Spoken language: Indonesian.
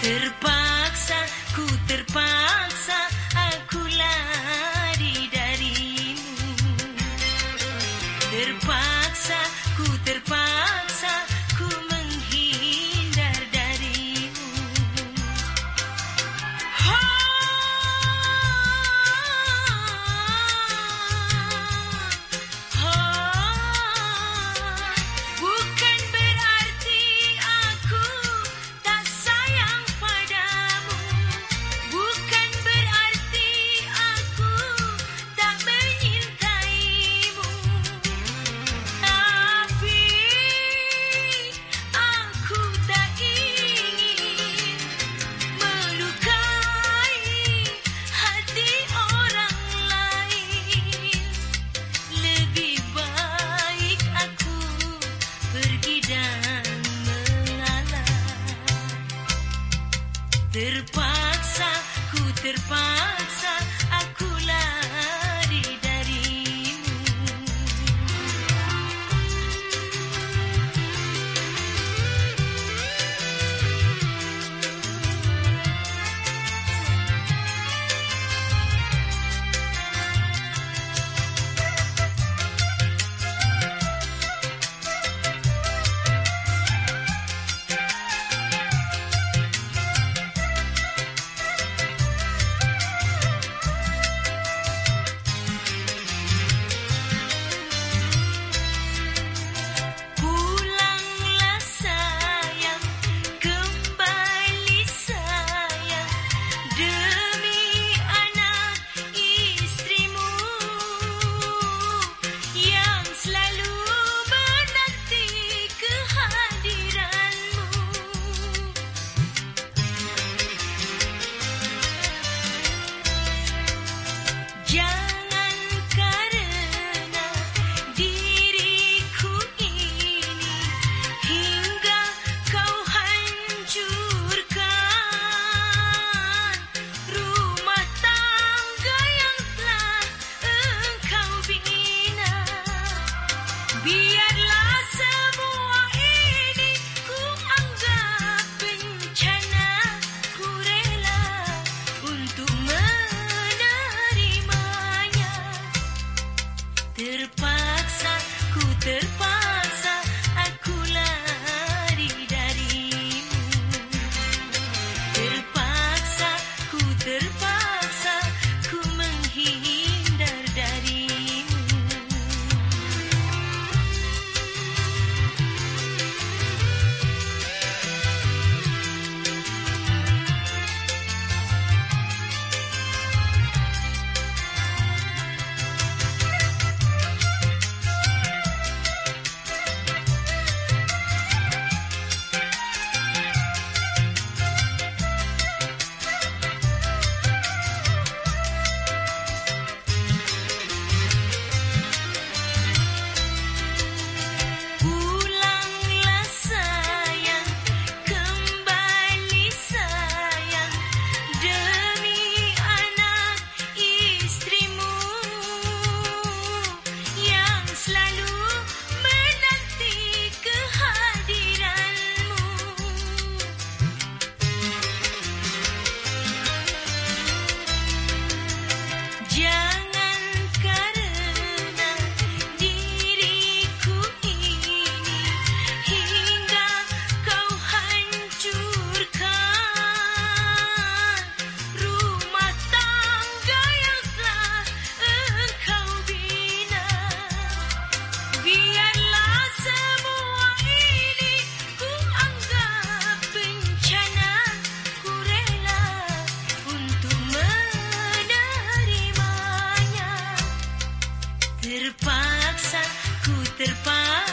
Terpaksa, ku terpaksa aku lari darimu. Terpaksa Terpaksa ku terpaksa Yeah. terpaksa ku terpaksa